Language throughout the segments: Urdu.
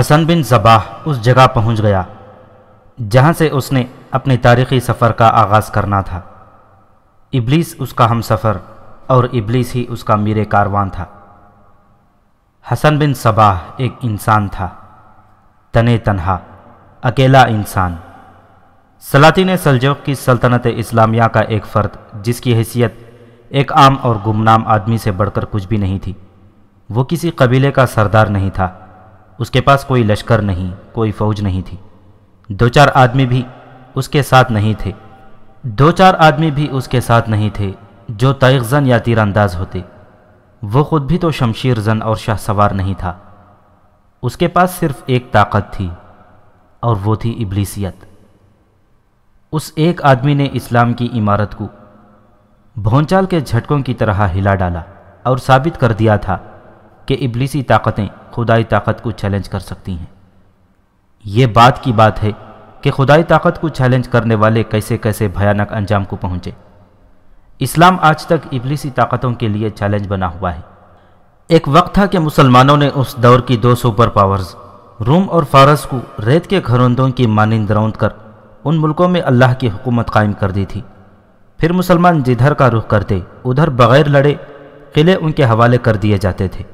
حسن بن زباہ اس جگہ پہنچ گیا جہاں سے اس نے اپنے تاریخی سفر کا آغاز کرنا تھا۔ ابلیس اس کا ہم سفر اور ابلیس ہی اس کا میر کاروان تھا۔ حسن بن صباح ایک انسان تھا تن تنہا، اکیلا انسان۔ سلاطین سلجوق کی سلطنت اسلامیہ کا ایک فرد، جس کی حیثیت ایک عام اور گمنام آدمی سے بڑھ کر کچھ بھی نہیں تھی۔ وہ کسی قبیلے کا سردار نہیں تھا۔ اس کے پاس کوئی لشکر نہیں، کوئی فوج نہیں تھی۔ دو چار آدمی بھی اس کے ساتھ نہیں تھے۔ دو چار آدمی بھی اس کے ساتھ نہیں تھے جو تیغ زن یا تیر انداز ہوتے۔ وہ خود بھی تو شمشیر زن اور شاہ سوار نہیں تھا۔ اس کے پاس صرف ایک طاقت تھی اور وہ تھی ابلیسیت۔ اس ایک آدمی نے اسلام کی عمارت کو بھونچال کے جھٹکوں کی طرح ہلا ڈالا اور ثابت کر دیا تھا کہ ابلیسی طاقتیں خدائی طاقت کو چیلنج کر سکتی ہیں۔ یہ بات کی بات ہے کہ خدائی طاقت کو چیلنج کرنے والے کیسے کیسے بھیانک انجام کو پہنچے۔ اسلام آج تک ابلیسی طاقتوں کے لیے چیلنج بنا ہوا ہے۔ ایک وقت تھا کہ مسلمانوں نے اس دور کی دو سپر پاورز روم اور فارس کو ریت کے گھروندوں کی مانند روند کر ان ملکوں میں اللہ کی حکومت قائم کر دی تھی۔ پھر مسلمان جدھر کا رخ کرتے، ادھر بغیر لڑے قلعے ان کے حوالے کر دیے جاتے تھے۔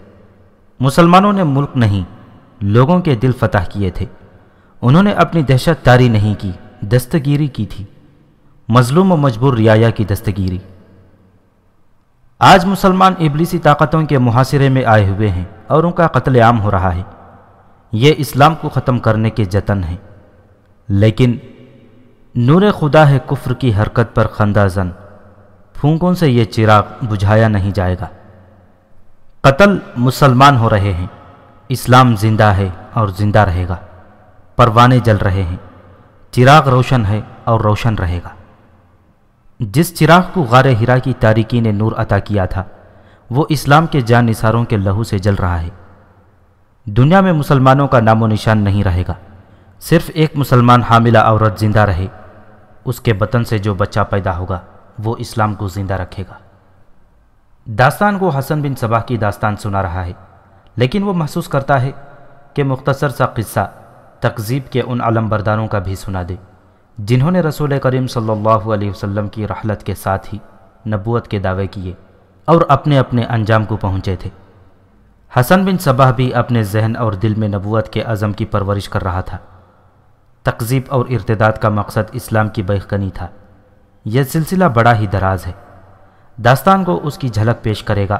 مسلمانوں نے ملک نہیں، لوگوں کے دل فتح کیے تھے۔ انہوں نے اپنی دہشت تاری نہیں کی، دستگیری کی تھی۔ مظلوم و مجبور رعایا کی دستگیری۔ آج مسلمان ابلیسی طاقتوں کے محاصرے میں آئے ہوئے ہیں اور ان کا قتل عام ہو رہا ہے۔ یہ اسلام کو ختم کرنے کے جتن ہیں۔ لیکن نور خدا ہے کفر کی حرکت پر خندہ زن۔ پھونکوں سے یہ چراغ بجھایا نہیں جائے گا۔ قتل مسلمان ہو رہے ہیں۔ اسلام زندہ ہے اور زندہ رہے گا۔ پروانے جل رہے ہیں۔ چراغ روشن ہے اور روشن رہے گا۔ جس چراغ کو غار ہرا کی تاریکی نے نور عطا کیا تھا، وہ اسلام کے جان نثاروں کے لہو سے جل رہا ہے۔ دنیا میں مسلمانوں کا نام و نشان نہیں رہے گا۔ صرف ایک مسلمان حاملہ عورت زندہ رہے۔ اس کے بطن سے جو بچہ پیدا ہوگا، وہ اسلام کو زندہ رکھے گا۔ داستان کو حسن بن صباح کی داستان سنا رہا ہے، لیکن وہ محسوس کرتا ہے کہ مختصر سا قصہ تقزیب کے ان علم برداروں کا بھی سنا دے، جنہوں نے رسول کریم صلی اللہ علیہ وسلم کی رحلت کے ساتھ ہی نبوت کے دعوے کیے اور اپنے اپنے انجام کو پہنچے تھے۔ حسن بن صباح بھی اپنے ذہن اور دل میں نبوت کے عزم کی پرورش کر رہا تھا۔ تقزیب اور ارتداد کا مقصد اسلام کی بیخنی تھا۔ یہ سلسلہ بڑا ہی دراز ہے۔ داستان کو اس کی جھلک پیش کرے گا،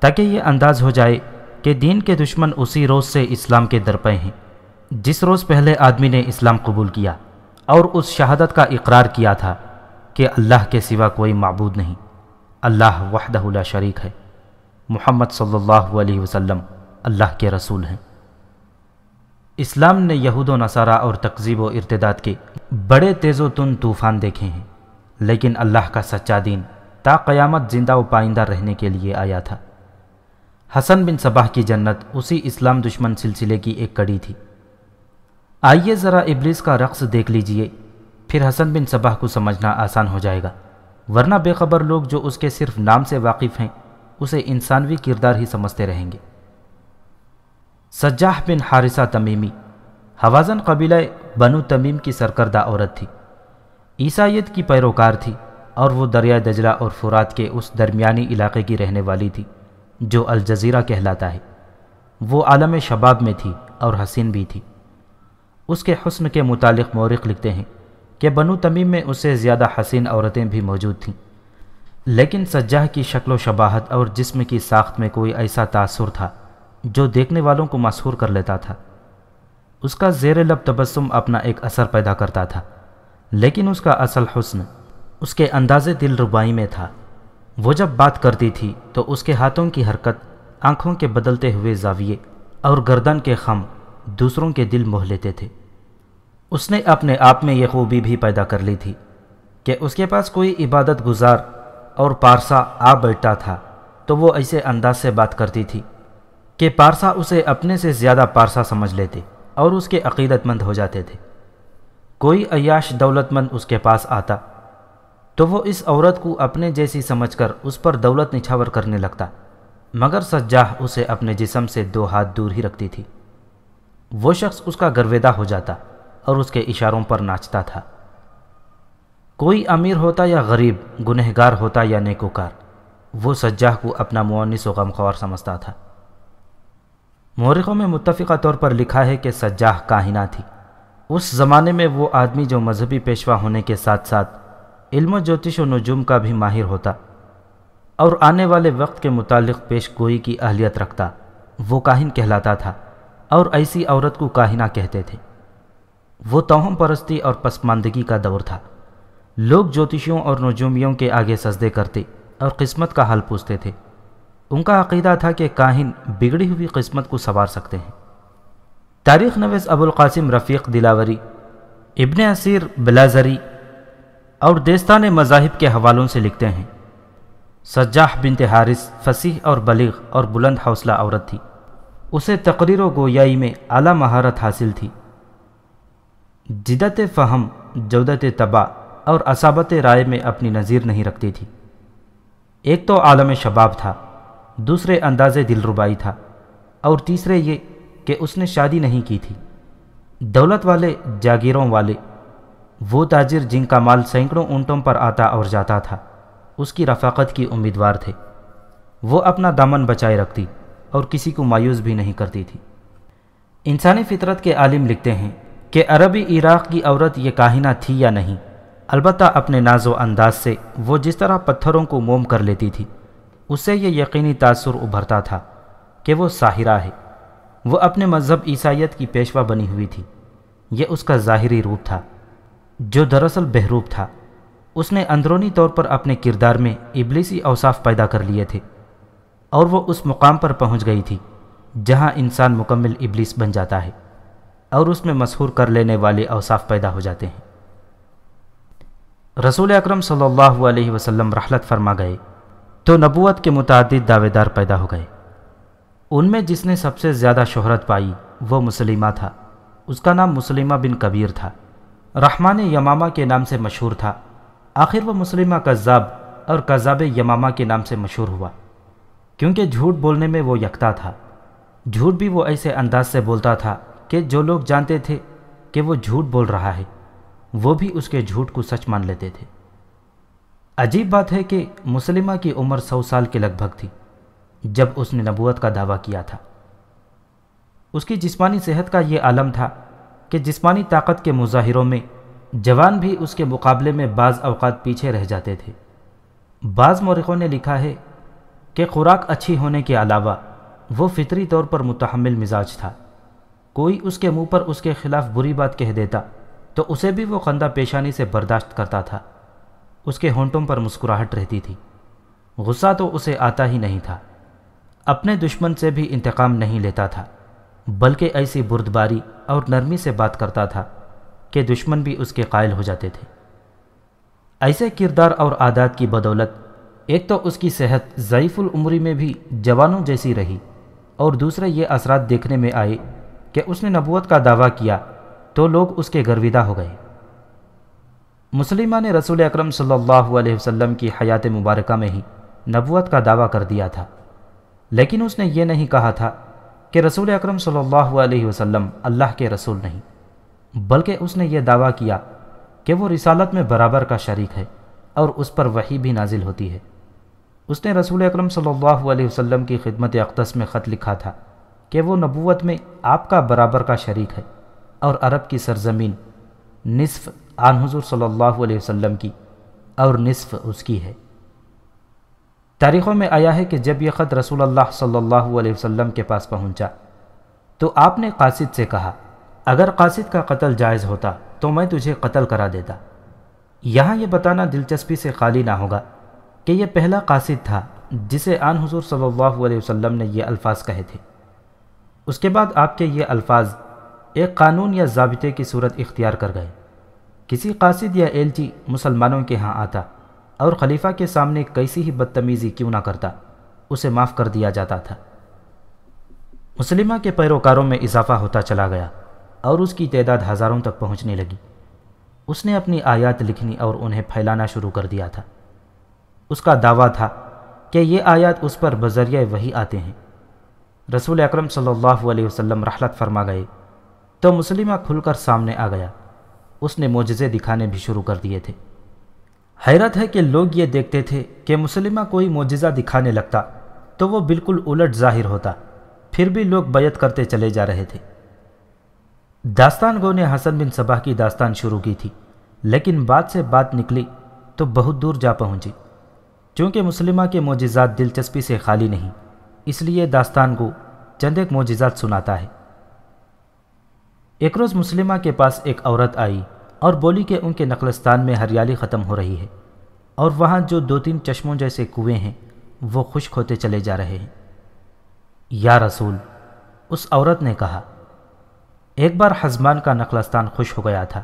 تاکہ یہ انداز ہو جائے کہ دین کے دشمن اسی روز سے اسلام کے درپے ہیں۔ جس روز پہلے آدمی نے اسلام قبول کیا اور اس شہادت کا اقرار کیا تھا کہ اللہ کے سوا کوئی معبود نہیں۔ اللہ وحدہ لا شریک ہے۔ محمد صلی اللہ علیہ وسلم اللہ کے رسول ہیں۔ اسلام نے یہود و نصارہ اور تقزیب و ارتداد کے بڑے تیز و تن طوفان دیکھے ہیں، لیکن اللہ کا سچا دین تا قیامت زندہ و پائندہ رہنے کے لیے آیا تھا۔ حسن بن صباح کی جنت اسی اسلام دشمن سلسلے کی ایک کڑی تھی۔ آئیے ذرا ابلیس کا رقص دیکھ لیجیے، پھر حسن بن صباح کو سمجھنا آسان ہو جائے گا۔ ورنہ بے خبر لوگ جو اس کے صرف نام سے واقف ہیں، اسے انسانوی کردار ہی سمجھتے رہیں گے۔ سجاح بن حارثہ تمیمی، حوازن قبیلہ بنو تمیم کی سرکردہ عورت تھی۔ عیسائیت کی پیروکار تھی۔ اور وہ دریائے دجلہ اور فرات کے اس درمیانی علاقے کی رہنے والی تھی، جو الجزیرہ کہلاتا ہے۔ وہ عالم شباب میں تھی اور حسین بھی تھی۔ اس کے حسن کے متعلق مورخ لکھتے ہیں کہ بنو تمیم میں اس سے زیادہ حسین عورتیں بھی موجود تھیں۔ لیکن سجاہ کی شکل و شباہت اور جسم کی ساخت میں کوئی ایسا تاثر تھا جو دیکھنے والوں کو مسحور کر لیتا تھا۔ اس کا زیر لب تبسم اپنا ایک اثر پیدا کرتا تھا، لیکن اس کا اصل حسن اس کے انداز دل ربائی میں تھا۔ وہ جب بات کرتی تھی تو اس کے ہاتھوں کی حرکت آنکھوں کے بدلتے ہوئے زاویے اور گردن کے خم دوسروں کے دل موہ لیتے تھے۔ اس نے اپنے آپ میں یہ خوبی بھی پیدا کر لی تھی کہ اس کے پاس کوئی عبادت گزار اور پارسا آ بیٹھتا تھا۔ تو وہ ایسے انداز سے بات کرتی تھی کہ پارسا اسے اپنے سے زیادہ پارسا سمجھ لیتے اور اس کے عقیدت مند ہو جاتے تھے۔ کوئی عیاش دولت مند اس کے پاس آتا تو وہ اس عورت کو اپنے جیسی سمجھ کر اس پر دولت نچھاور کرنے لگتا، مگر سجاہ اسے اپنے جسم سے دو ہاتھ دور ہی رکھتی تھی۔ وہ شخص اس کا گرویدہ ہو جاتا اور اس کے اشاروں پر ناچتا تھا۔ کوئی امیر ہوتا یا غریب، گنہگار ہوتا یا نیکوکار، وہ سجاہ کو اپنا معنس و غمخوار سمجھتا تھا۔ مورخوں میں متفقہ طور پر لکھا ہے کہ سجاہ کاہنہ تھی۔ اس زمانے میں وہ آدمی جو مذہبی پیشوا ہونے کے ساتھ ساتھ علم و جوتش و نجوم کا بھی ماہر ہوتا اور آنے والے وقت کے متعلق پیش گوئی کی اہلیت رکھتا، وہ کاہن کہلاتا تھا اور ایسی عورت کو کاہنہ کہتے تھے۔ وہ توہم پرستی اور پسماندگی کا دور تھا۔ لوگ جوتشیوں اور نجومیوں کے آگے سجدے کرتے اور قسمت کا حل پوچھتے تھے۔ ان کا عقیدہ تھا کہ کاہن بگڑی ہوئی قسمت کو سوار سکتے ہیں۔ تاریخ نویس ابو القاسم رفیق دلاوری، ابن اسیر بلازری اور دیستان مذاہب کے حوالوں سے لکھتے ہیں۔ سجاح بنت حارث فصیح اور بلیغ اور بلند حوصلہ عورت تھی۔ اسے تقریر و گویائی میں اعلیٰ مہارت حاصل تھی۔ جدت فہم، جودت تباہ اور اصابت رائے میں اپنی نظیر نہیں رکھتی تھی۔ ایک تو عالم شباب تھا، دوسرے انداز دل ربائی تھا اور تیسرے یہ کہ اس نے شادی نہیں کی تھی۔ دولت والے جاگیروں والے وہ تاجر جن کا مال سینکڑوں اونٹوں پر آتا اور جاتا تھا، اس کی رفاقت کی امیدوار تھے۔ وہ اپنا دامن بچائے رکھتی اور کسی کو مایوس بھی نہیں کرتی تھی۔ انسانی فطرت کے عالم لکھتے ہیں کہ عربی عراق کی عورت یہ کاہنہ تھی یا نہیں۔ البتہ اپنے ناز و انداز سے وہ جس طرح پتھروں کو موم کر لیتی تھی، اس سے یہ یقینی تاثر ابھرتا تھا کہ وہ ساحرہ ہے۔ وہ اپنے مذہب عیسائیت کی پیشوا بنی ہوئی تھی۔ یہ اس کا ظاہری روپ تھا۔ جو دراصل بہروپ تھا۔ اس نے اندرونی طور پر اپنے کردار میں ابلیسی اوصاف پیدا کر لیے تھے۔ اور وہ اس مقام پر پہنچ گئی تھی جہاں انسان مکمل ابلیس بن جاتا ہے اور اس میں مسحور کر لینے والے اوصاف پیدا ہو جاتے ہیں۔ رسول اکرم صلی اللہ علیہ وسلم رحلت فرما گئے تو نبوت کے متعدد دعوے دار پیدا ہو گئے۔ ان میں جس نے سب سے زیادہ شہرت پائی وہ مسلمہ تھا۔ اس کا نام مسلمہ بن کبیر تھا۔ رحمان یمامہ کے نام سے مشہور تھا۔ آخر وہ مسلمہ کذاب اور کذاب یمامہ کے نام سے مشہور ہوا۔ کیونکہ جھوٹ بولنے میں وہ یکتا تھا۔ جھوٹ بھی وہ ایسے انداز سے بولتا تھا کہ جو لوگ جانتے تھے کہ وہ جھوٹ بول رہا ہے، وہ بھی اس کے جھوٹ کو سچ مان لیتے تھے۔ عجیب بات ہے کہ مسلمہ کی عمر سو سال کے لگ بھگ تھی، جب اس نے نبوت کا دعویٰ کیا تھا۔ اس کی جسمانی صحت کا یہ عالم تھا کہ جسمانی طاقت کے مظاہروں میں جوان بھی اس کے مقابلے میں بعض اوقات پیچھے رہ جاتے تھے۔ بعض مورخوں نے لکھا ہے کہ خوراک اچھی ہونے کے علاوہ وہ فطری طور پر متحمل مزاج تھا۔ کوئی اس کے منہ پر اس کے خلاف بری بات کہہ دیتا تو اسے بھی وہ خندہ پیشانی سے برداشت کرتا تھا۔ اس کے ہونٹوں پر مسکراہٹ رہتی تھی۔ غصہ تو اسے آتا ہی نہیں تھا۔ اپنے دشمن سے بھی انتقام نہیں لیتا تھا۔ بلکہ ایسی بردباری اور نرمی سے بات کرتا تھا کہ دشمن بھی اس کے قائل ہو جاتے تھے۔ ایسے کردار اور عادات کی بدولت، ایک تو اس کی صحت ضعیف العمری میں بھی جوانوں جیسی رہی اور دوسرے یہ اثرات دیکھنے میں آئے کہ اس نے نبوت کا دعویٰ کیا تو لوگ اس کے گرویدہ ہو گئے۔ مسلمہ نے رسول اکرم صلی اللہ علیہ وسلم کی حیات مبارکہ میں ہی نبوت کا دعویٰ کر دیا تھا، لیکن اس نے یہ نہیں کہا تھا کہ رسول اکرم صلی اللہ علیہ وسلم اللہ کے رسول نہیں، بلکہ اس نے یہ دعویٰ کیا کہ وہ رسالت میں برابر کا شریک ہے اور اس پر وحی بھی نازل ہوتی ہے۔ اس نے رسول اکرم صلی اللہ علیہ وسلم کی خدمت اقدس میں خط لکھا تھا کہ وہ نبوت میں آپ کا برابر کا شریک ہے اور عرب کی سرزمین نصف آن حضور صلی اللہ علیہ وسلم کی اور نصف اس کی ہے۔ تاریخوں میں آیا ہے کہ جب یہ خط رسول اللہ صلی اللہ علیہ وسلم کے پاس پہنچا، تو آپ نے قاصد سے کہا، اگر قاصد کا قتل جائز ہوتا تو میں تجھے قتل کرا دیتا۔ یہاں یہ بتانا دلچسپی سے خالی نہ ہوگا کہ یہ پہلا قاصد تھا جسے آن حضور صلی اللہ علیہ وسلم نے یہ الفاظ کہے تھے۔ اس کے بعد آپ کے یہ الفاظ ایک قانون یا ضابطے کی صورت اختیار کر گئے۔ کسی قاصد یا ایلچی مسلمانوں کے ہاں آتا۔ اور خلیفہ کے سامنے کیسی ہی بدتمیزی کیوں نہ کرتا، اسے معاف کر دیا جاتا تھا۔ مسلمہ کے پیروکاروں میں اضافہ ہوتا چلا گیا اور اس کی تعداد ہزاروں تک پہنچنے لگی۔ اس نے اپنی آیات لکھنی اور انہیں پھیلانا شروع کر دیا تھا۔ اس کا دعویٰ تھا کہ یہ آیات اس پر بذریعہ وہی آتے ہیں۔ رسول اکرم صلی اللہ علیہ وسلم رحلت فرما گئے تو مسلمہ کھل کر سامنے آ گیا۔ اس نے معجزے دکھانے بھی شروع کر دیے تھے۔ حیرت ہے کہ لوگ یہ دیکھتے تھے کہ مسلمہ کوئی معجزہ دکھانے لگتا تو وہ بالکل الٹ ظاہر ہوتا۔ پھر بھی لوگ بیعت کرتے چلے جا رہے تھے۔ داستان گو نے حسن بن صباح کی داستان شروع کی تھی، لیکن بات سے بات نکلی تو بہت دور جا پہنچی۔ چونکہ مسلمہ کے معجزات دلچسپی سے خالی نہیں، اس لیے داستان کو چند ایک معجزات سناتا ہے۔ ایک روز مسلمہ کے پاس ایک عورت آئی۔ اور بولی کہ ان کے نقلستان میں ہریالی ختم ہو رہی ہے اور وہاں جو دو تین چشموں جیسے کنویں ہیں، وہ خشک ہوتے چلے جا رہے ہیں۔ یا رسول، اس عورت نے کہا، ایک بار حزمان کا نقلستان خوش ہو گیا تھا،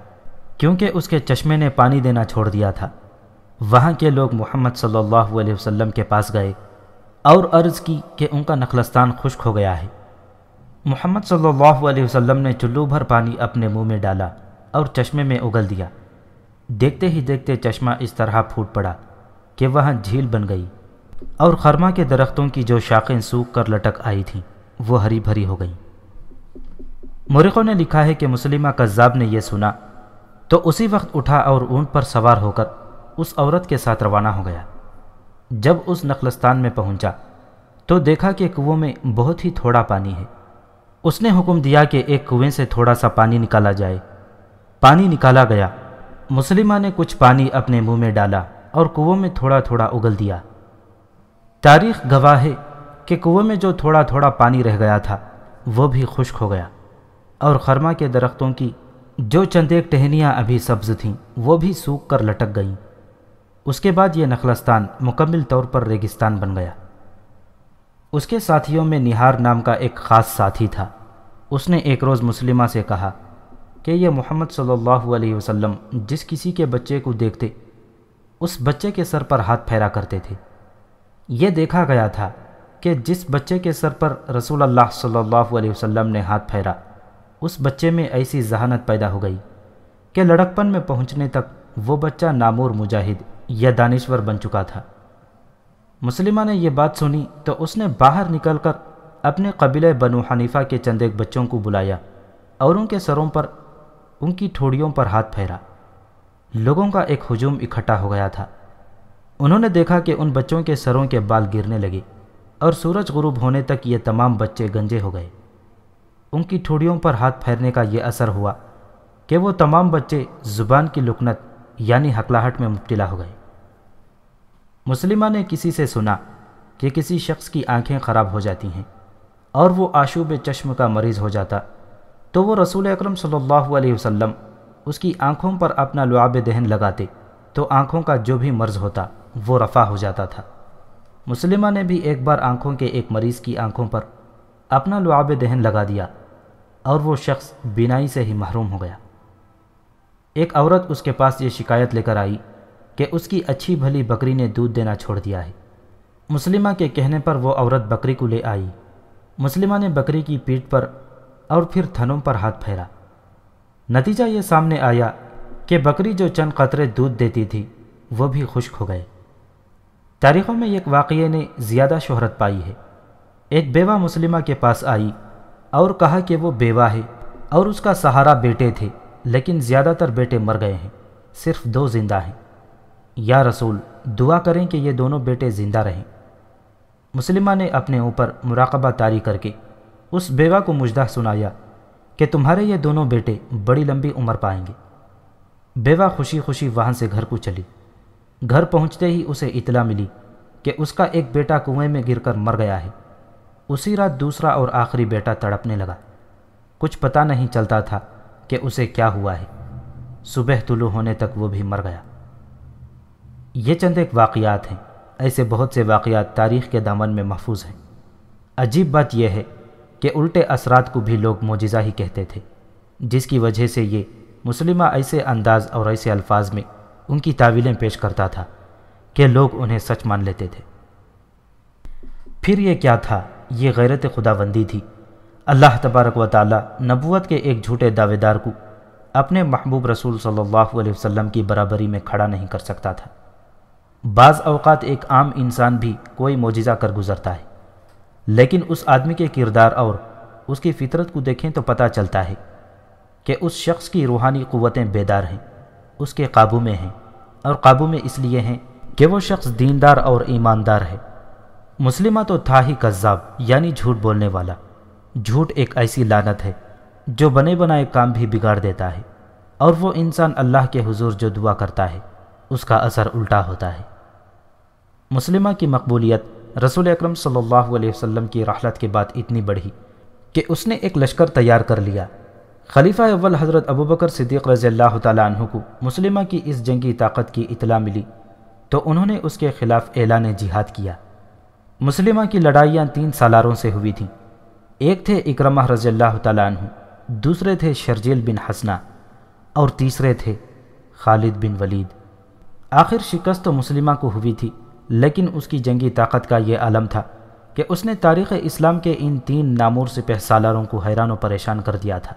کیونکہ اس کے چشمے نے پانی دینا چھوڑ دیا تھا۔ وہاں کے لوگ محمد صلی اللہ علیہ وسلم کے پاس گئے اور عرض کی کہ ان کا نخلستان خشک ہو گیا ہے۔ محمد صلی اللہ علیہ وسلم نے چلو بھر پانی اپنے منہ میں ڈالا۔ اور چشمے میں اگل دیا۔ دیکھتے ہی دیکھتے چشمہ اس طرح پھوٹ پڑا کہ وہاں جھیل بن گئی اور خرما کے درختوں کی جو شاخیں سوکھ کر لٹک آئی تھیں، وہ ہری بھری ہو گئیں۔ مرخوں نے لکھا ہے کہ مسلمہ قذاب نے یہ سنا۔ تو اسی وقت اٹھا اور اونٹ پر سوار ہو کر اس عورت کے ساتھ روانہ ہو گیا۔ جب اس نخلستان میں پہنچا تو دیکھا کہ کنووں میں بہت ہی تھوڑا پانی ہے۔ اس نے حکم دیا کہ ایک کنویں سے تھوڑا سا پانی نکالا جائے۔ پانی نکالا گیا۔ مسلمہ نے کچھ پانی اپنے منہ میں ڈالا اور کنووں میں تھوڑا تھوڑا اگل دیا۔ تاریخ گواہ ہے کہ کنویں میں جو تھوڑا تھوڑا پانی رہ گیا تھا، وہ بھی خشک ہو گیا۔ اور خرما کے درختوں کی جو چند ایک ٹہنیاں ابھی سبز تھیں، وہ بھی سوکھ کر لٹک گئیں۔ اس کے بعد یہ نخلستان مکمل طور پر ریگستان بن گیا۔ اس کے ساتھیوں میں نہار نام کا ایک خاص ساتھی تھا۔ اس نے ایک روز مسلمہ سے کہا کہ یہ محمد صلی اللہ علیہ وسلم جس کسی کے بچے کو دیکھتے، اس بچے کے سر پر ہاتھ پھیرا کرتے تھے۔ یہ دیکھا گیا تھا کہ جس بچے کے سر پر رسول اللہ صلی اللہ علیہ وسلم نے ہاتھ پھیرا، اس بچے میں ایسی ذہانت پیدا ہو گئی کہ لڑکپن میں پہنچنے تک وہ بچہ نامور مجاہد یا دانشور بن چکا تھا۔ مسلمہ نے یہ بات سنی تو اس نے باہر نکل کر اپنے قبیلہ بنو حنیفہ کے چند ایک بچوں کو بلایا اور ان کے سروں پر ان کی ٹھوڑیوں پر ہاتھ پھیرا۔ لوگوں کا ایک ہجوم اکٹھا ہو گیا تھا۔ انہوں نے دیکھا کہ ان بچوں کے سروں کے بال گرنے لگے اور سورج غروب ہونے تک یہ تمام بچے گنجے ہو گئے۔ ان کی ٹھوڑیوں پر ہاتھ پھیرنے کا یہ اثر ہوا کہ وہ تمام بچے زبان کی لکنت یعنی حقلاہٹ میں مبتلا ہو گئے۔ مسلمہ نے کسی سے سنا کہ کسی شخص کی آنکھیں خراب ہو جاتی ہیں اور وہ آشوب چشم کا مریض ہو جاتا تو وہ رسول اکرم صلی اللہ علیہ وسلم اس کی آنکھوں پر اپنا لعاب دہن لگاتے تو آنکھوں کا جو بھی مرض ہوتا وہ رفع ہو جاتا تھا۔ مسلمہ نے بھی ایک بار آنکھوں کے ایک مریض کی آنکھوں پر اپنا لعاب دہن لگا دیا اور وہ شخص بینائی سے ہی محروم ہو گیا۔ ایک عورت اس کے پاس یہ شکایت لے کر آئی کہ اس کی اچھی بھلی بکری نے دودھ دینا چھوڑ دیا ہے۔ مسلمہ کے کہنے پر وہ عورت بکری کو لے آئی۔ مسلمہ نے بکری کی پیٹھ پر اور پھر تھنوں پر ہاتھ پھیرا۔ نتیجہ یہ سامنے آیا کہ بکری جو چند قطرے دودھ دیتی تھی، وہ بھی خشک ہو گئے۔ تاریخوں میں ایک واقعے نے زیادہ شہرت پائی ہے۔ ایک بیوہ مسلمہ کے پاس آئی اور کہا کہ وہ بیوہ ہے اور اس کا سہارا بیٹے تھے، لیکن زیادہ تر بیٹے مر گئے ہیں، صرف دو زندہ ہیں۔ یا رسول، دعا کریں کہ یہ دونوں بیٹے زندہ رہیں۔ مسلمہ نے اپنے اوپر مراقبہ تاری کر کے اس بیوہ کو مجدہ سنایا کہ تمہارے یہ دونوں بیٹے بڑی لمبی عمر پائیں گے۔ بیوہ خوشی خوشی وہاں سے گھر کو چلی۔ گھر پہنچتے ہی اسے اطلاع ملی کہ اس کا ایک بیٹا کنویں میں گر کر مر گیا ہے۔ اسی رات دوسرا اور آخری بیٹا تڑپنے لگا۔ کچھ پتہ نہیں چلتا تھا کہ اسے کیا ہوا ہے۔ صبح طلوع ہونے تک وہ بھی مر گیا۔ یہ چند ایک واقعات ہیں۔ ایسے بہت سے واقعات تاریخ کے دامن میں محفوظ ہیں۔ عجیب بات یہ ہے کہ الٹے اثرات کو بھی لوگ معجزہ ہی کہتے تھے، جس کی وجہ سے یہ مسلمہ ایسے انداز اور ایسے الفاظ میں ان کی تعویلیں پیش کرتا تھا کہ لوگ انہیں سچ مان لیتے تھے۔ پھر یہ کیا تھا؟ یہ غیرت خدا بندی تھی۔ اللہ تبارک و تعالی نبوت کے ایک جھوٹے دعوے دار کو اپنے محبوب رسول صلی اللہ علیہ وسلم کی برابری میں کھڑا نہیں کر سکتا تھا۔ بعض اوقات ایک عام انسان بھی کوئی معجزہ کر گزرتا ہے۔ لیکن اس آدمی کے کردار اور اس کی فطرت کو دیکھیں تو پتہ چلتا ہے کہ اس شخص کی روحانی قوتیں بیدار ہیں، اس کے قابو میں ہیں اور قابو میں اس لیے ہیں کہ وہ شخص دیندار اور ایماندار ہے۔ مسلمہ تو تھا ہی کذاب یعنی جھوٹ بولنے والا۔ جھوٹ ایک ایسی لانت ہے جو بنے بنائے کام بھی بگاڑ دیتا ہے اور وہ انسان اللہ کے حضور جو دعا کرتا ہے، اس کا اثر الٹا ہوتا ہے۔ مسلمہ کی مقبولیت رسول اکرم صلی اللہ علیہ وسلم کی رحلت کے بعد اتنی بڑھی کہ اس نے ایک لشکر تیار کر لیا۔ خلیفہ اول حضرت ابوبکر صدیق رضی اللہ تعالیٰ عنہ کو مسلمہ کی اس جنگی طاقت کی اطلاع ملی تو انہوں نے اس کے خلاف اعلان جہاد کیا۔ مسلمہ کی لڑائیاں تین سالاروں سے ہوئی تھیں۔ ایک تھے اکرمہ رضی اللہ تعالیٰ عنہ، دوسرے تھے شرجیل بن حسنہ اور تیسرے تھے خالد بن ولید۔ آخر شکست تو مسلمہ کو ہوئی تھی۔ لیکن اس کی جنگی طاقت کا یہ عالم تھا کہ اس نے تاریخ اسلام کے ان تین نامور سپہ سالاروں کو حیران و پریشان کر دیا تھا۔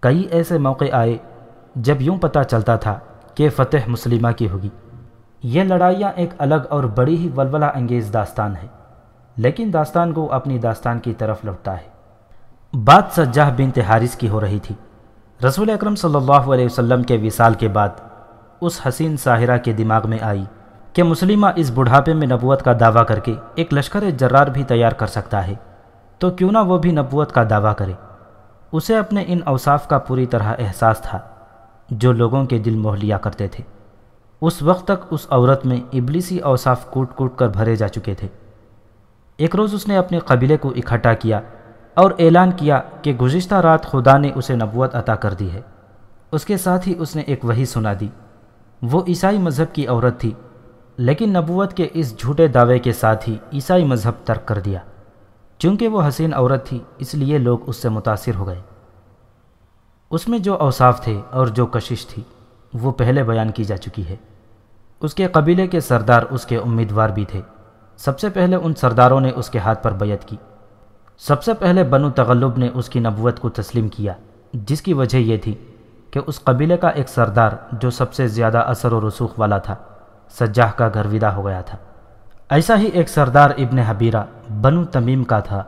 کئی ایسے موقع آئے جب یوں پتہ چلتا تھا کہ فتح مسلمہ کی ہوگی۔ یہ لڑائیاں ایک الگ اور بڑی ہی ولولہ انگیز داستان ہے، لیکن داستان کو اپنی داستان کی طرف لوٹتا ہے۔ بات سجاہ بنت حارث کی ہو رہی تھی۔ رسول اکرم صلی اللہ علیہ وسلم کے وصال کے بعد اس حسین ساحرہ کے دماغ میں آئی۔ کہ مسلمہ اس بڑھاپے میں نبوت کا دعویٰ کر کے ایک لشکر جرار بھی تیار کر سکتا ہے، تو کیوں نہ وہ بھی نبوت کا دعویٰ کرے۔ اسے اپنے ان اوصاف کا پوری طرح احساس تھا جو لوگوں کے دل موہ لیا کرتے تھے۔ اس وقت تک اس عورت میں ابلیسی اوصاف کوٹ کوٹ کر بھرے جا چکے تھے۔ ایک روز اس نے اپنے قبیلے کو اکٹھا کیا اور اعلان کیا کہ گزشتہ رات خدا نے اسے نبوت عطا کر دی ہے۔ اس کے ساتھ ہی اس نے ایک وہی سنا دی۔ وہ عیسائی مذہب کی عورت تھی۔ لیکن نبوت کے اس جھوٹے دعوے کے ساتھ ہی عیسائی مذہب ترک کر دیا۔ چونکہ وہ حسین عورت تھی، اس لیے لوگ اس سے متاثر ہو گئے۔ اس میں جو اوصاف تھے اور جو کشش تھی، وہ پہلے بیان کی جا چکی ہے۔ اس کے قبیلے کے سردار اس کے امیدوار بھی تھے۔ سب سے پہلے ان سرداروں نے اس کے ہاتھ پر بیعت کی۔ سب سے پہلے بنو تغلب نے اس کی نبوت کو تسلیم کیا، جس کی وجہ یہ تھی کہ اس قبیلے کا ایک سردار جو سب سے زیادہ اثر و رسوخ والا تھا۔ سجاہ کا گھر ودا ہو گیا تھا۔ ایسا ہی ایک سردار ابن حبیرہ بنو تمیم کا تھا،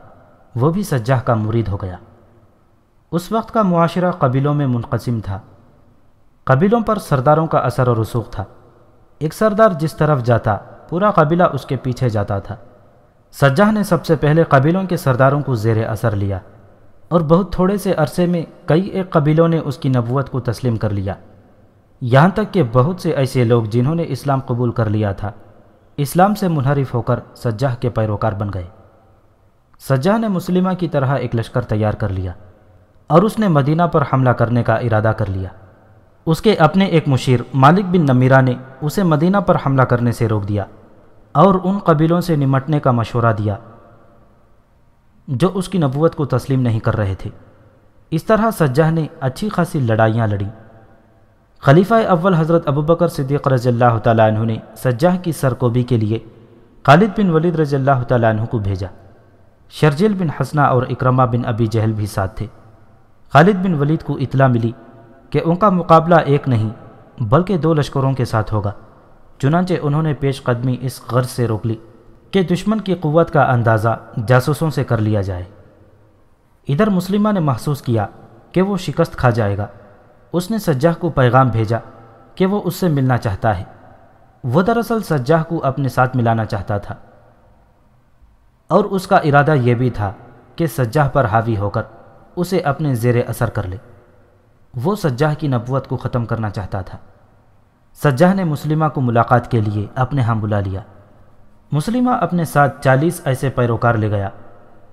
وہ بھی سجاہ کا مرید ہو گیا۔ اس وقت کا معاشرہ قبیلوں میں منقسم تھا۔ قبیلوں پر سرداروں کا اثر و رسوخ تھا۔ ایک سردار جس طرف جاتا، پورا قبیلہ اس کے پیچھے جاتا تھا۔ سجاہ نے سب سے پہلے قبیلوں کے سرداروں کو زیر اثر لیا اور بہت تھوڑے سے عرصے میں کئی ایک قبیلوں نے اس کی نبوت کو تسلیم کر لیا۔ یہاں تک کہ بہت سے ایسے لوگ جنہوں نے اسلام قبول کر لیا تھا، اسلام سے منحرف ہو کر سجاہ کے پیروکار بن گئے۔ سجاہ نے مسلمہ کی طرح ایک لشکر تیار کر لیا اور اس نے مدینہ پر حملہ کرنے کا ارادہ کر لیا۔ اس کے اپنے ایک مشیر مالک بن نمیرہ نے اسے مدینہ پر حملہ کرنے سے روک دیا اور ان قبیلوں سے نمٹنے کا مشورہ دیا جو اس کی نبوت کو تسلیم نہیں کر رہے تھے۔ اس طرح سجاہ نے اچھی خاصی لڑائیاں لڑیں۔ خلیفہ اول حضرت ابوبکر صدیق رضی اللہ تعالیٰ عنہ نے سجاہ کی سرکوبی کے لیے خالد بن ولید رضی اللہ تعالیٰ عنہ کو بھیجا۔ شرجیل بن حسنہ اور اکرمہ بن ابی جہل بھی ساتھ تھے۔ خالد بن ولید کو اطلاع ملی کہ ان کا مقابلہ ایک نہیں بلکہ دو لشکروں کے ساتھ ہوگا۔ چنانچہ انہوں نے پیش قدمی اس غرض سے روک لی کہ دشمن کی قوت کا اندازہ جاسوسوں سے کر لیا جائے۔ ادھر مسلمہ نے محسوس کیا کہ وہ شکست کھا جائے گا۔ اس نے سجاہ کو پیغام بھیجا کہ وہ اس سے ملنا چاہتا ہے۔ وہ دراصل سجاہ کو اپنے ساتھ ملانا چاہتا تھا۔ اور اس کا ارادہ یہ بھی تھا کہ سجاہ پر حاوی ہو کر اسے اپنے زیر اثر کر لے۔ وہ سجاہ کی نبوت کو ختم کرنا چاہتا تھا۔ سجاہ نے مسلمہ کو ملاقات کے لیے اپنے ہاں بلا لیا۔ مسلمہ اپنے ساتھ چالیس ایسے پیروکار لے گیا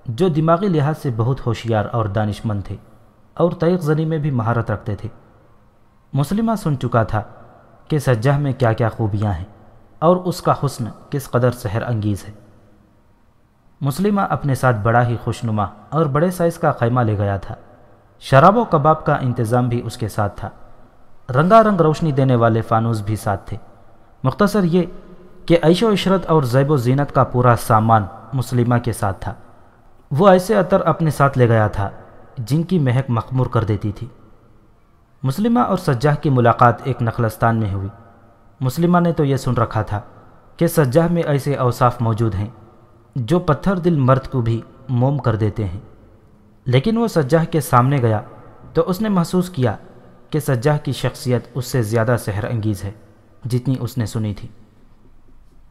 جو دماغی لحاظ سے بہت ہوشیار اور دانش مند تھے اور تیغ زنی میں بھی مہارت رکھتے تھے۔ مسلمہ سن چکا تھا کہ سجاہ میں کیا کیا خوبیاں ہیں اور اس کا حسن کس قدر سحر انگیز ہے۔ مسلمہ اپنے ساتھ بڑا ہی خوشنما اور بڑے سائز کا خیمہ لے گیا تھا۔ شراب و کباب کا انتظام بھی اس کے ساتھ تھا۔ رنگا رنگ روشنی دینے والے فانوس بھی ساتھ تھے۔ مختصر یہ کہ عیش و عشرت اور زیب و زینت کا پورا سامان مسلمہ کے ساتھ تھا۔ وہ ایسے عطر اپنے ساتھ لے گیا تھا جن کی مہک مخمور کر دیتی تھی۔ مسلمہ اور سجاہ کی ملاقات ایک نخلستان میں ہوئی۔ مسلمہ نے تو یہ سن رکھا تھا کہ سجاہ میں ایسے اوصاف موجود ہیں جو پتھر دل مرد کو بھی موم کر دیتے ہیں۔ لیکن وہ سجاہ کے سامنے گیا تو اس نے محسوس کیا کہ سجاہ کی شخصیت اس سے زیادہ سحر انگیز ہے جتنی اس نے سنی تھی۔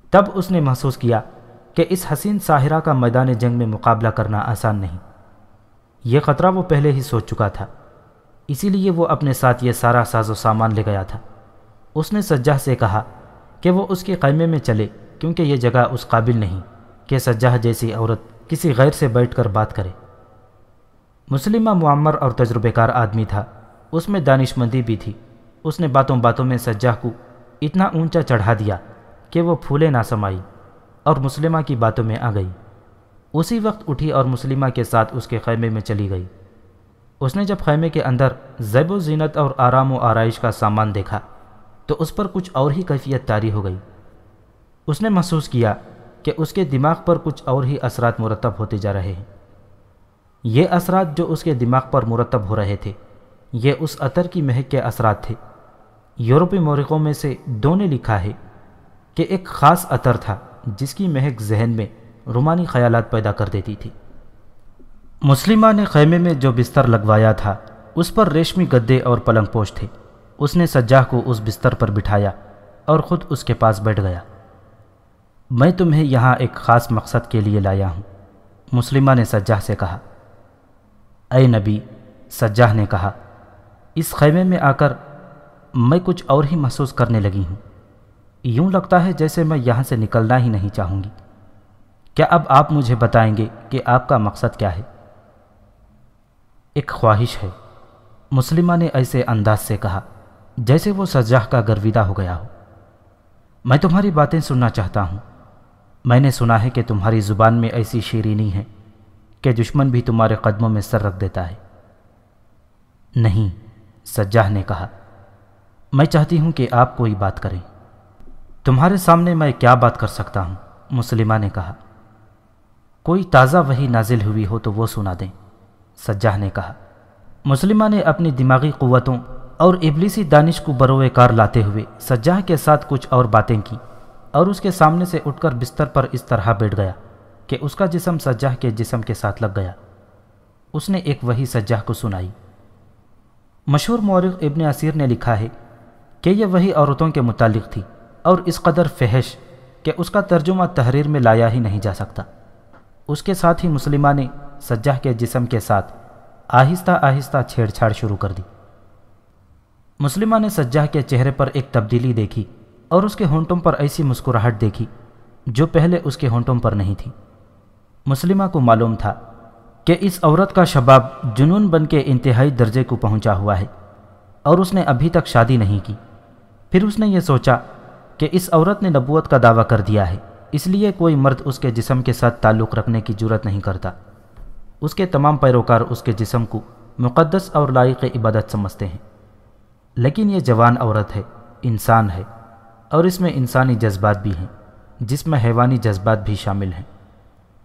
تب اس نے محسوس کیا کہ اس حسین ساحرہ کا میدان جنگ میں مقابلہ کرنا آسان نہیں۔ یہ خطرہ وہ پہلے ہی سوچ چکا تھا۔ اسی لیے وہ اپنے ساتھ یہ سارا ساز و سامان لے گیا تھا۔ اس نے سجاہ سے کہا کہ وہ اس کے قیمے میں چلے، کیونکہ یہ جگہ اس قابل نہیں کہ سجاہ جیسی عورت کسی غیر سے بیٹھ کر بات کرے۔ مسلمہ معمر اور تجربے کار آدمی تھا۔ اس میں دانش مندی بھی تھی۔ اس نے باتوں باتوں میں سجاہ کو اتنا اونچا چڑھا دیا کہ وہ پھولے نہ سمائی اور مسلمہ کی باتوں میں آ گئی۔ اسی وقت اٹھی اور مسلمہ کے ساتھ اس کے خیمے میں چلی گئی۔ اس نے جب خیمے کے اندر زیب و زینت اور آرام و آرائش کا سامان دیکھا، تو اس پر کچھ اور ہی کیفیت تاری ہو گئی۔ اس نے محسوس کیا کہ اس کے دماغ پر کچھ اور ہی اثرات مرتب ہوتے جا رہے ہیں۔ یہ اثرات جو اس کے دماغ پر مرتب ہو رہے تھے، یہ اس عطر کی مہک کے اثرات تھے۔ یورپی مورخوں میں سے دو نے لکھا ہے کہ ایک خاص عطر تھا، جس کی مہک ذہن میں رومانی خیالات پیدا کر دیتی تھی۔ مسلمہ نے خیمے میں جو بستر لگوایا تھا، اس پر ریشمی گدے اور پلنگ پوش تھے۔ اس نے سجاہ کو اس بستر پر بٹھایا اور خود اس کے پاس بیٹھ گیا۔ میں تمہیں یہاں ایک خاص مقصد کے لیے لایا ہوں، مسلمہ نے سجاہ سے کہا۔ اے نبی، سجاہ نے کہا، اس خیمے میں آ کر میں کچھ اور ہی محسوس کرنے لگی ہوں۔ یوں لگتا ہے جیسے میں یہاں سے نکلنا ہی نہیں چاہوں گی۔ کیا اب آپ مجھے بتائیں گے کہ آپ کا مقصد کیا ہے؟ ایک خواہش ہے۔ مسلمہ نے ایسے انداز سے کہا، جیسے وہ سجاہ کا گرویدہ ہو گیا ہو۔ میں تمہاری باتیں سننا چاہتا ہوں۔ میں نے سنا ہے کہ تمہاری زبان میں ایسی شیرینی ہے کہ دشمن بھی تمہارے قدموں میں سر رکھ دیتا ہے۔ نہیں، سجاہ نے کہا، میں چاہتی ہوں کہ آپ کوئی بات کریں۔ تمہارے سامنے میں کیا بات کر سکتا ہوں؟ مسلمہ نے کہا، کوئی تازہ وہی نازل ہوئی ہو تو وہ سنا دیں۔ سجاہ نے کہا، مسلمہ نے اپنی دماغی قوتوں اور ابلیسی دانش کو بروئے کار لاتے ہوئے سجاہ کے ساتھ کچھ اور باتیں کی اور اس کے سامنے سے اٹھ کر بستر پر اس طرح بیٹھ گیا کہ اس کا جسم سجاہ کے جسم کے ساتھ لگ گیا۔ اس نے ایک وہی سجاہ کو سنائی۔ مشہور مورخ ابن اسیر نے لکھا ہے کہ یہ وہی عورتوں کے متعلق تھی اور اس قدر فحش کہ اس کا ترجمہ تحریر میں لایا ہی نہیں جا سکتا۔ اس کے ساتھ ہی مسلمہ نے سجاہ کے جسم کے ساتھ آہستہ آہستہ چھیڑ چھاڑ شروع کر دی۔ مسلمہ نے سجاہ کے چہرے پر ایک تبدیلی دیکھی اور اس کے ہونٹوں پر ایسی مسکراہٹ دیکھی جو پہلے اس کے ہونٹوں پر نہیں تھی۔ مسلمہ کو معلوم تھا کہ اس عورت کا شباب جنون بن کے انتہائی درجے کو پہنچا ہوا ہے اور اس نے ابھی تک شادی نہیں کی۔ پھر اس نے یہ سوچا کہ اس عورت نے نبوت کا دعویٰ کر دیا ہے۔ اس لیے کوئی مرد اس کے جسم کے ساتھ تعلق رکھنے کی جرت نہیں کرتا۔ اس کے تمام پیروکار اس کے جسم کو مقدس اور لائق عبادت سمجھتے ہیں۔ لیکن یہ جوان عورت ہے، انسان ہے، اور اس میں انسانی جذبات بھی ہیں، جس میں حیوانی جذبات بھی شامل ہیں۔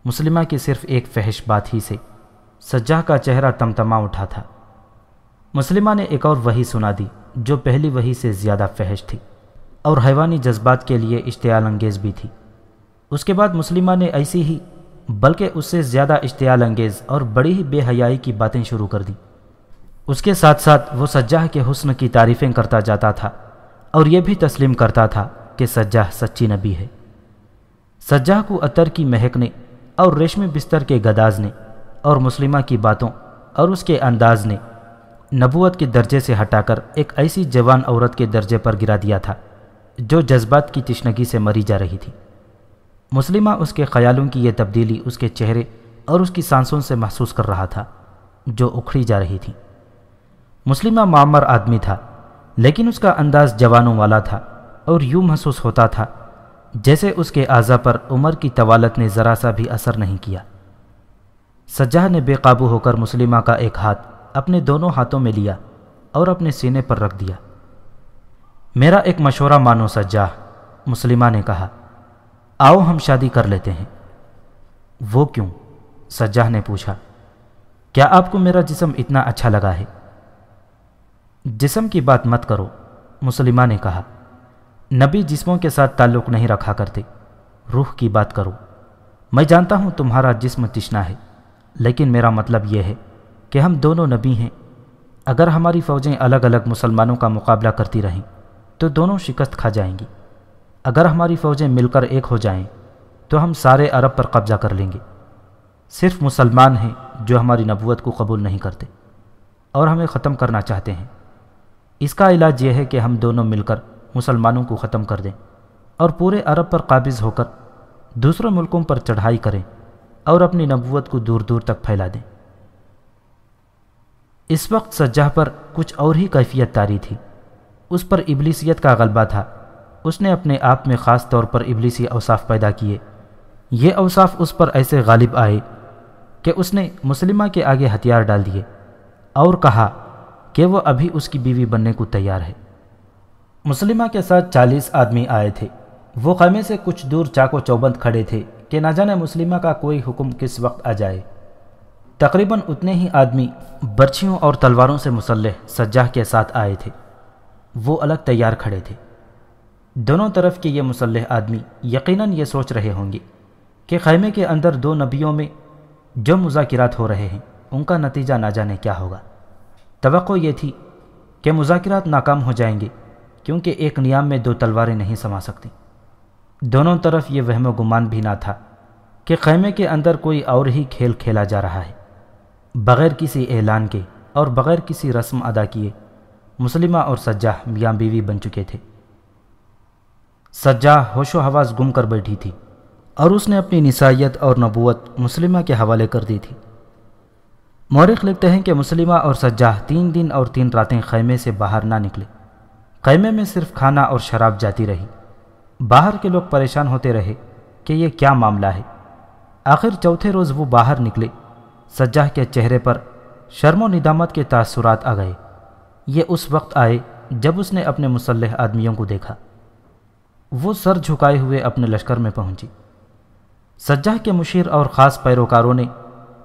مسلمہ کی صرف ایک فحش بات ہی سے سجاہ کا چہرہ تمتما اٹھا تھا۔ مسلمہ نے ایک اور وہی سنا دی، جو پہلی وہی سے زیادہ فحش تھی، اور حیوانی جذبات کے لیے اشتعال انگیز بھی تھی۔ اس کے بعد مسلمہ نے ایسی ہی، بلکہ اس سے زیادہ اشتعال انگیز اور بڑی ہی بے حیائی کی باتیں شروع کر دی اس کے ساتھ ساتھ وہ سجاہ کے حسن کی تعریفیں کرتا جاتا تھا اور یہ بھی تسلیم کرتا تھا کہ سجاہ سچی نبی ہے۔ سجاہ کو عطر کی مہک نے اور ریشمی بستر کے گداز نے اور مسلمہ کی باتوں اور اس کے انداز نے نبوت کے درجے سے ہٹا کر ایک ایسی جوان عورت کے درجے پر گرا دیا تھا جو جذبات کی تشنگی سے مری جا رہی تھی۔ مسلمہ اس کے خیالوں کی یہ تبدیلی اس کے چہرے اور اس کی سانسوں سے محسوس کر رہا تھا، جو اکھڑی جا رہی تھی۔ مسلمہ معمر آدمی تھا، لیکن اس کا انداز جوانوں والا تھا اور یوں محسوس ہوتا تھا جیسے اس کے اعضا پر عمر کی طوالت نے ذرا سا بھی اثر نہیں کیا۔ سجاہ نے بے قابو ہو کر مسلمہ کا ایک ہاتھ اپنے دونوں ہاتھوں میں لیا اور اپنے سینے پر رکھ دیا۔ میرا ایک مشورہ مانو سجاہ مسلمہ نے کہا۔ آؤ ہم شادی کر لیتے ہیں۔ وہ کیوں؟ سجاہ نے پوچھا۔ کیا آپ کو میرا جسم اتنا اچھا لگا ہے؟ جسم کی بات مت کرو، مسلمہ نے کہا۔ نبی جسموں کے ساتھ تعلق نہیں رکھا کرتے۔ روح کی بات کرو۔ میں جانتا ہوں تمہارا جسم تشنا ہے، لیکن میرا مطلب یہ ہے کہ ہم دونوں نبی ہیں۔ اگر ہماری فوجیں الگ الگ مسلمانوں کا مقابلہ کرتی رہیں، تو دونوں شکست کھا جائیں گی۔ اگر ہماری فوجیں مل کر ایک ہو جائیں، تو ہم سارے عرب پر قبضہ کر لیں گے۔ صرف مسلمان ہیں جو ہماری نبوت کو قبول نہیں کرتے اور ہمیں ختم کرنا چاہتے ہیں۔ اس کا علاج یہ ہے کہ ہم دونوں مل کر مسلمانوں کو ختم کر دیں اور پورے عرب پر قابض ہو کر دوسرے ملکوں پر چڑھائی کریں اور اپنی نبوت کو دور دور تک پھیلا دیں۔ اس وقت سجاہ پر کچھ اور ہی کیفیت تاری تھی۔ اس پر ابلیسیت کا غلبہ تھا۔ اس نے اپنے آپ میں خاص طور پر ابلیسی اوصاف پیدا کیے۔ یہ اوصاف اس پر ایسے غالب آئے کہ اس نے مسلمہ کے آگے ہتھیار ڈال دیے اور کہا کہ وہ ابھی اس کی بیوی بننے کو تیار ہے۔ مسلمہ کے ساتھ چالیس آدمی آئے تھے۔ وہ خیمے سے کچھ دور چاکو چوبند کھڑے تھے کہ نہ جانے مسلمہ کا کوئی حکم کس وقت آ جائے۔ تقریباً اتنے ہی آدمی برچھیوں اور تلواروں سے مسلح سجاہ کے ساتھ آئے تھے۔ وہ الگ تیار کھڑے تھے۔ دونوں طرف کے یہ مسلح آدمی یقیناً یہ سوچ رہے ہوں گے کہ خیمے کے اندر دو نبیوں میں جو مذاکرات ہو رہے ہیں، ان کا نتیجہ نہ جانے کیا ہوگا۔ توقع یہ تھی کہ مذاکرات ناکام ہو جائیں گے، کیونکہ ایک نیام میں دو تلواریں نہیں سما سکتی۔ دونوں طرف یہ وہم و گمان بھی نہ تھا کہ خیمے کے اندر کوئی اور ہی کھیل کھیلا جا رہا ہے۔ بغیر کسی اعلان کے اور بغیر کسی رسم ادا کیے مسلمہ اور سجاہ میاں بیوی بن چکے تھے۔ سجاہ ہوش و حواس گم کر بیٹھی تھی اور اس نے اپنی نسائیت اور نبوت مسلمہ کے حوالے کر دی تھی۔ مورخ لکھتے ہیں کہ مسلمہ اور سجاہ تین دن اور تین راتیں خیمے سے باہر نہ نکلے۔ خیمے میں صرف کھانا اور شراب جاتی رہی۔ باہر کے لوگ پریشان ہوتے رہے کہ یہ کیا معاملہ ہے۔ آخر چوتھے روز وہ باہر نکلے۔ سجاہ کے چہرے پر شرم و ندامت کے تاثرات آ گئے۔ یہ اس وقت آئے جب اس نے اپنے مسلح آدمیوں کو دیکھا۔ وہ سر جھکائے ہوئے اپنے لشکر میں پہنچی۔ سجاہ کے مشیر اور خاص پیروکاروں نے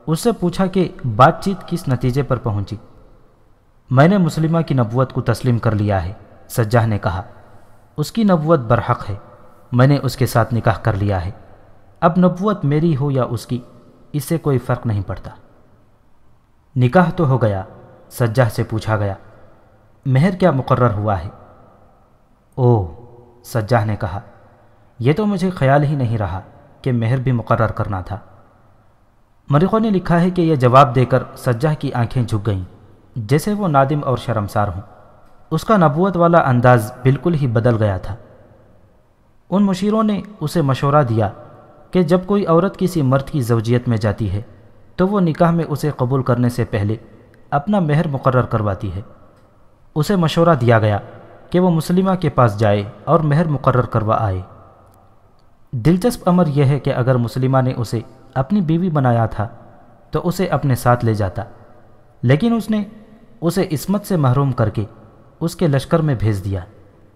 اس سے پوچھا کہ بات چیت کس نتیجے پر پہنچی۔ میں نے مسلمہ کی نبوت کو تسلیم کر لیا ہے، سجاہ نے کہا۔ اس کی نبوت برحق ہے، میں نے اس کے ساتھ نکاح کر لیا ہے۔ اب نبوت میری ہو یا اس کی، اس سے کوئی فرق نہیں پڑتا۔ نکاح تو ہو گیا، سجاہ سے پوچھا گیا۔ مہر کیا مقرر ہوا ہے؟ او سجاہ نے کہا، یہ تو مجھے خیال ہی نہیں رہا کہ مہر بھی مقرر کرنا تھا۔ مریخوں نے لکھا ہے کہ یہ جواب دے کر سجاہ کی آنکھیں جھک گئیں، جیسے وہ نادم اور شرمسار ہوں۔ اس کا نبوت والا انداز بالکل ہی بدل گیا تھا۔ ان مشیروں نے اسے مشورہ دیا کہ جب کوئی عورت کسی مرد کی زوجیت میں جاتی ہے، تو وہ نکاح میں اسے قبول کرنے سے پہلے اپنا مہر مقرر کرواتی ہے۔ اسے مشورہ دیا گیا کہ وہ مسلمہ کے پاس جائے اور مہر مقرر کروا آئے۔ دلچسپ امر یہ ہے کہ اگر مسلمہ نے اسے اپنی بیوی بنایا تھا، تو اسے اپنے ساتھ لے جاتا۔ لیکن اس نے اسے عصمت سے محروم کر کے اس کے لشکر میں بھیج دیا۔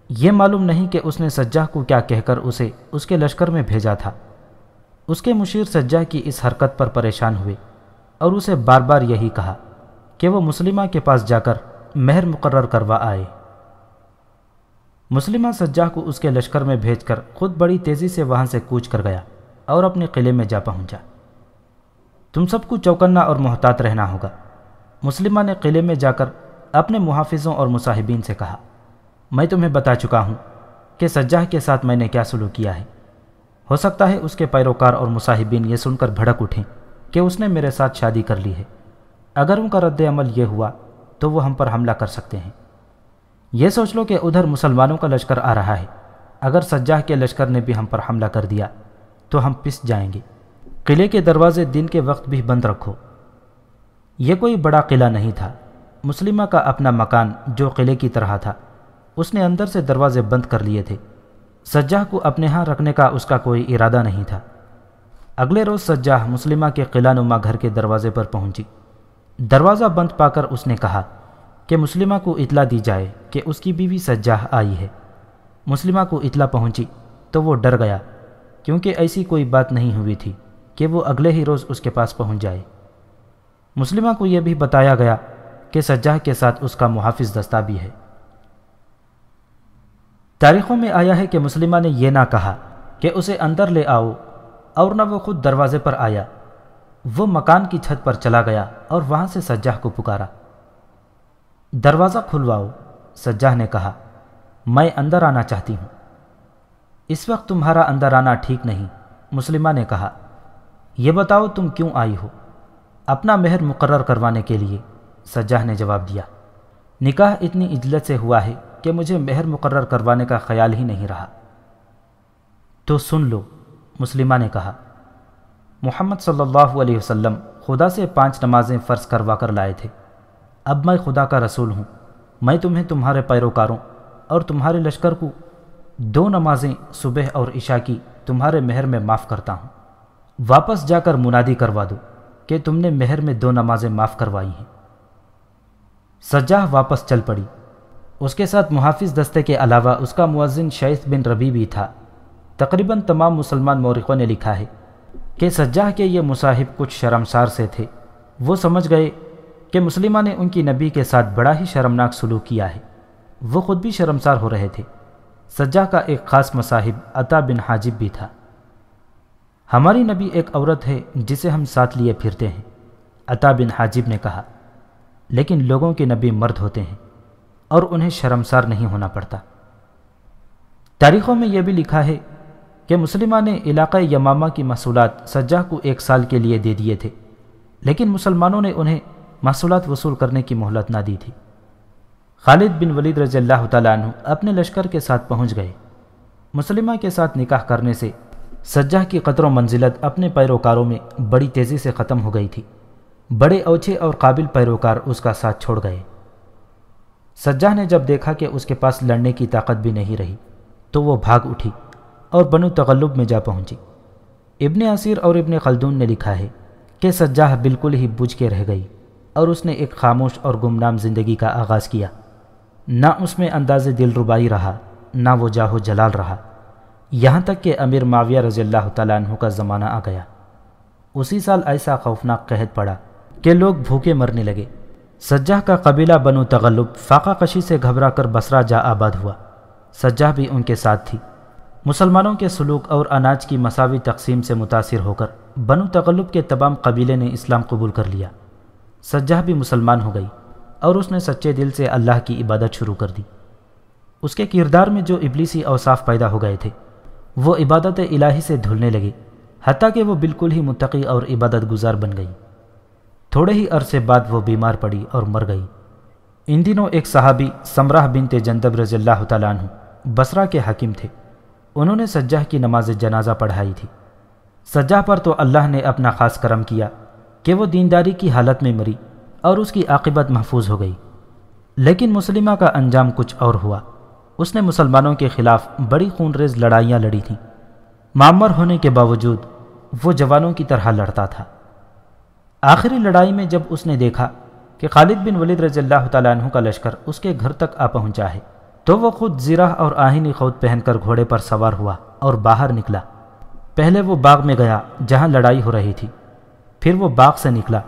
یہ معلوم نہیں کہ اس نے سجاہ کو کیا کہہ کر اسے اس کے لشکر میں بھیجا تھا۔ اس کے مشیر سجاہ کی اس حرکت پر پریشان ہوئے اور اسے بار بار یہی کہا کہ وہ مسلمہ کے پاس جا کر مہر مقرر کروا آئے۔ مسلمہ سجاہ کو اس کے لشکر میں بھیج کر خود بڑی تیزی سے وہاں سے کوچ کر گیا اور اپنے قلعے میں جا پہنچا۔ تم سب کو چوکنا اور محتاط رہنا ہوگا۔ مسلمہ نے قلعے میں جا کر اپنے محافظوں اور مصاحبین سے کہا، میں تمہیں بتا چکا ہوں کہ سجاہ کے ساتھ میں نے کیا سلوک کیا ہے۔ ہو سکتا ہے اس کے پیروکار اور مصاحبین یہ سن کر بھڑک اٹھیں کہ اس نے میرے ساتھ شادی کر لی ہے۔ اگر ان کا رد عمل یہ ہوا تو وہ ہم پر حملہ کر سکتے ہیں۔ یہ سوچ لو کہ ادھر مسلمانوں کا لشکر آ رہا ہے۔ اگر سجاہ کے لشکر نے بھی ہم پر حملہ کر دیا، تو ہم پس جائیں گے۔ قلعے کے دروازے دن کے وقت بھی بند رکھو۔ یہ کوئی بڑا قلعہ نہیں تھا۔ مسلمہ کا اپنا مکان جو قلعے کی طرح تھا، اس نے اندر سے دروازے بند کر لیے تھے۔ سجاہ کو اپنے ہاں رکھنے کا اس کا کوئی ارادہ نہیں تھا۔ اگلے روز سجاہ مسلمہ کے قلعہ نما گھر کے دروازے پر پہنچی۔ دروازہ بند پا کر اس نے کہا کہ مسلمہ کو اطلاع دی جائے کہ اس کی بیوی سجاہ آئی ہے۔ مسلمہ کو اطلاع پہنچی تو وہ ڈر گیا، کیونکہ ایسی کوئی بات نہیں ہوئی تھی کہ وہ اگلے ہی روز اس کے پاس پہنچ جائے۔ مسلمہ کو یہ بھی بتایا گیا کہ سجاہ کے ساتھ اس کا محافظ دستہ بھی ہے۔ تاریخوں میں آیا ہے کہ مسلمہ نے یہ نہ کہا کہ اسے اندر لے آؤ اور نہ وہ خود دروازے پر آیا۔ وہ مکان کی چھت پر چلا گیا اور وہاں سے سجاہ کو پکارا۔ دروازہ کھلواؤ، سجاہ نے کہا، میں اندر آنا چاہتی ہوں۔ اس وقت تمہارا اندر آنا ٹھیک نہیں، مسلمہ نے کہا، یہ بتاؤ تم کیوں آئی ہو؟ اپنا مہر مقرر کروانے کے لیے، سجاہ نے جواب دیا، نکاح اتنی اجلت سے ہوا ہے کہ مجھے مہر مقرر کروانے کا خیال ہی نہیں رہا۔ تو سن لو، مسلمہ نے کہا، محمد صلی اللہ علیہ وسلم خدا سے پانچ نمازیں فرض کروا کر لائے تھے۔ اب میں خدا کا رسول ہوں۔ میں تمہیں تمہارے پیروکاروں اور تمہارے لشکر کو دو نمازیں صبح اور عشاء کی تمہارے مہر میں معاف کرتا ہوں۔ واپس جا کر منادی کروا دو کہ تم نے مہر میں دو نمازیں معاف کروائی ہیں۔ سجاہ واپس چل پڑی۔ اس کے ساتھ محافظ دستے کے علاوہ اس کا مؤذن شیخ بن ربی بھی تھا۔ تقریباً تمام مسلمان مورخوں نے لکھا ہے کہ سجاہ کے یہ مصاحب کچھ شرمسار سے تھے۔ وہ سمجھ گئے کہ مسلمہ نے ان کی نبی کے ساتھ بڑا ہی شرمناک سلوک کیا ہے۔ وہ خود بھی شرمسار ہو رہے تھے۔ سجاہ کا ایک خاص مصاحب عطا بن حاجب بھی تھا۔ ہماری نبی ایک عورت ہے جسے ہم ساتھ لیے پھرتے ہیں، عطا بن حاجب نے کہا۔ لیکن لوگوں کے نبی مرد ہوتے ہیں اور انہیں شرمسار نہیں ہونا پڑتا۔ تاریخوں میں یہ بھی لکھا ہے کہ مسلمہ نے علاقہ یمامہ کی محصولات سجاہ کو ایک سال کے لیے دے دیے تھے، لیکن مسلمانوں نے انہیں محصولات وصول کرنے کی مہلت نہ دی تھی۔ خالد بن ولید رضی اللہ تعالیٰ عنہ اپنے لشکر کے ساتھ پہنچ گئے۔ مسلمہ کے ساتھ نکاح کرنے سے سجاہ کی قطر و منزلت اپنے پیروکاروں میں بڑی تیزی سے ختم ہو گئی تھی۔ بڑے اوچھے اور قابل پیروکار اس کا ساتھ چھوڑ گئے۔ سجاہ نے جب دیکھا کہ اس کے پاس لڑنے کی طاقت بھی نہیں رہی، تو وہ بھاگ اٹھی اور بنو تغلب میں جا پہنچی۔ ابن عصیر اور ابن خلدون نے لکھا ہے کہ سجاہ بالکل ہی بجھ کے رہ گئی۔ اور اس نے ایک خاموش اور گمنام زندگی کا آغاز کیا۔ نہ اس میں انداز دل ربائی رہا، نہ وہ جاہو جلال رہا۔ یہاں تک کہ امیر معاویہ رضی اللہ تعالیٰ عنہ کا زمانہ آ گیا۔ اسی سال ایسا خوفناک قحط پڑا کہ لوگ بھوکے مرنے لگے۔ سجاہ کا قبیلہ بنو تغلب فاقہ کشی سے گھبرا کر بسرا جا آباد ہوا۔ سجاہ بھی ان کے ساتھ تھی۔ مسلمانوں کے سلوک اور اناج کی مساوی تقسیم سے متاثر ہو کر بنو تغلب کے تمام قبیلے نے اسلام قبول کر لیا۔ سجاہ بھی مسلمان ہو گئی اور اس نے سچے دل سے اللہ کی عبادت شروع کر دی۔ اس کے کردار میں جو ابلیسی اوصاف پیدا ہو گئے تھے، وہ عبادت الہی سے دھلنے لگے، حتیٰ کہ وہ بالکل ہی متقی اور عبادت گزار بن گئی۔ تھوڑے ہی عرصے بعد وہ بیمار پڑی اور مر گئی۔ ان دنوں ایک صحابی سمراہ بنت جندب رضی اللہ تعالیٰ عنہ بسرا کے حاکم تھے۔ انہوں نے سجاہ کی نماز جنازہ پڑھائی تھی۔ سجاہ پر تو اللہ نے اپنا خاص کرم کیا۔ کہ وہ دینداری کی حالت میں مری اور اس کی عاقبت محفوظ ہو گئی۔ لیکن مسلمہ کا انجام کچھ اور ہوا۔ اس نے مسلمانوں کے خلاف بڑی خون ریز لڑائیاں لڑی تھیں۔ معمر ہونے کے باوجود وہ جوانوں کی طرح لڑتا تھا۔ آخری لڑائی میں جب اس نے دیکھا کہ خالد بن ولید رضی اللہ تعالیٰ عنہ کا لشکر اس کے گھر تک آ پہنچا ہے، تو وہ خود زیرہ اور آہینی خود پہن کر گھوڑے پر سوار ہوا اور باہر نکلا۔ پہلے وہ باغ میں گیا جہاں لڑائی ہو رہی تھی۔ پھر وہ باغ سے نکلا۔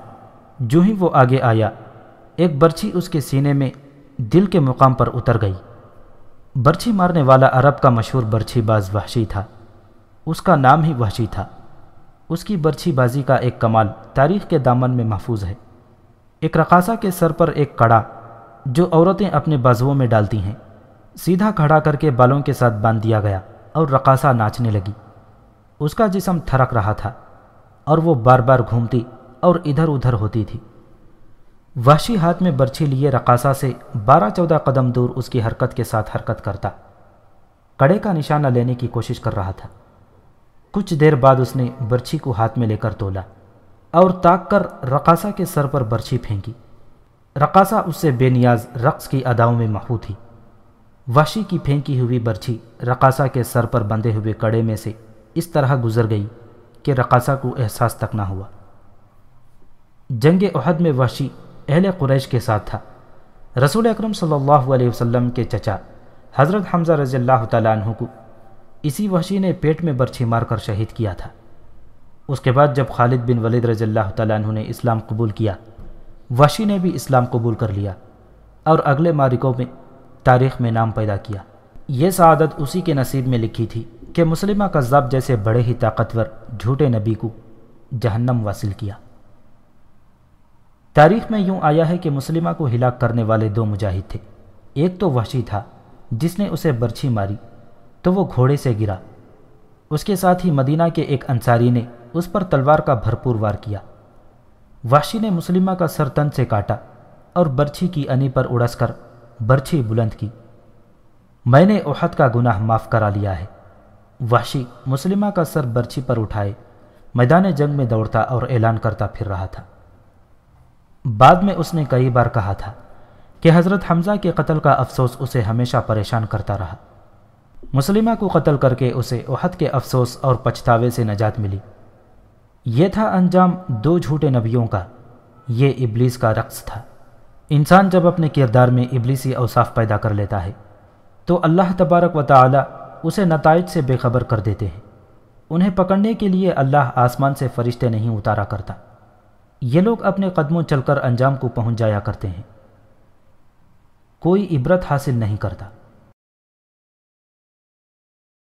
جو ہی وہ آگے آیا، ایک برچھی اس کے سینے میں دل کے مقام پر اتر گئی۔ برچھی مارنے والا عرب کا مشہور برچھی باز وحشی تھا۔ اس کا نام ہی وحشی تھا۔ اس کی برچھی بازی کا ایک کمال تاریخ کے دامن میں محفوظ ہے۔ ایک رقاصہ کے سر پر ایک کڑا جو عورتیں اپنے بازوؤں میں ڈالتی ہیں، سیدھا کھڑا کر کے بالوں کے ساتھ باندھ دیا گیا اور رقاصہ ناچنے لگی۔ اس کا جسم تھرک رہا تھا۔ اور وہ بار بار گھومتی اور ادھر ادھر ہوتی تھی۔ وحشی ہاتھ میں برچھی لیے رقاصہ سے بارہ چودہ قدم دور اس کی حرکت کے ساتھ حرکت کرتا۔ کڑے کا نشانہ لینے کی کوشش کر رہا تھا۔ کچھ دیر بعد اس نے برچھی کو ہاتھ میں لے کر تولا اور تاک کر رقاصہ کے سر پر برچھی پھینکی۔ رقاصہ اس سے بے نیاز رقص کی اداؤں میں محو تھی۔ وحشی کی پھینکی ہوئی برچھی رقاصہ کے سر پر بندھے ہوئے کڑے میں سے اس طرح گزر گئی۔ کہ رقاصہ کو احساس تک نہ ہوا۔ جنگ احد میں وحشی اہل قریش کے ساتھ تھا۔ رسول اکرم صلی اللہ علیہ وسلم کے چچا حضرت حمزہ رضی اللہ تعالیٰ عنہ کو اسی وحشی نے پیٹ میں برچھی مار کر شہید کیا تھا۔ اس کے بعد جب خالد بن ولید رضی اللہ تعالیٰ عنہ نے اسلام قبول کیا، وحشی نے بھی اسلام قبول کر لیا اور اگلے مارکوں میں تاریخ میں نام پیدا کیا۔ یہ سعادت اسی کے نصیب میں لکھی تھی۔ کہ مسلمہ قذاب جیسے بڑے ہی طاقتور جھوٹے نبی کو جہنم واصل کیا۔ تاریخ میں یوں آیا ہے کہ مسلمہ کو ہلاک کرنے والے دو مجاہد تھے۔ ایک تو وحشی تھا، جس نے اسے برچھی ماری، تو وہ گھوڑے سے گرا۔ اس کے ساتھ ہی مدینہ کے ایک انصاری نے اس پر تلوار کا بھرپور وار کیا۔ وحشی نے مسلمہ کا سر تن سے کاٹا اور برچھی کی انی پر اڑس کر برچھی بلند کی۔ میں نے احد کا گناہ معاف کرا لیا ہے۔ وحشی مسلمہ کا سر برچھی پر اٹھائے، میدان جنگ میں دوڑتا اور اعلان کرتا پھر رہا تھا۔ بعد میں اس نے کئی بار کہا تھا کہ حضرت حمزہ کے قتل کا افسوس اسے ہمیشہ پریشان کرتا رہا۔ مسلمہ کو قتل کر کے اسے احد کے افسوس اور پچھتاوے سے نجات ملی۔ یہ تھا انجام دو جھوٹے نبیوں کا، یہ ابلیس کا رقص تھا۔ انسان جب اپنے کردار میں ابلیسی اوصاف پیدا کر لیتا ہے، تو اللہ تبارک و تعالی اسے نتائج سے بے خبر کر دیتے ہیں۔ انہیں پکڑنے کے لیے اللہ آسمان سے فرشتے نہیں اتارا کرتا۔ یہ لوگ اپنے قدموں چل کر انجام کو پہنچ جایا کرتے ہیں۔ کوئی عبرت حاصل نہیں کرتا۔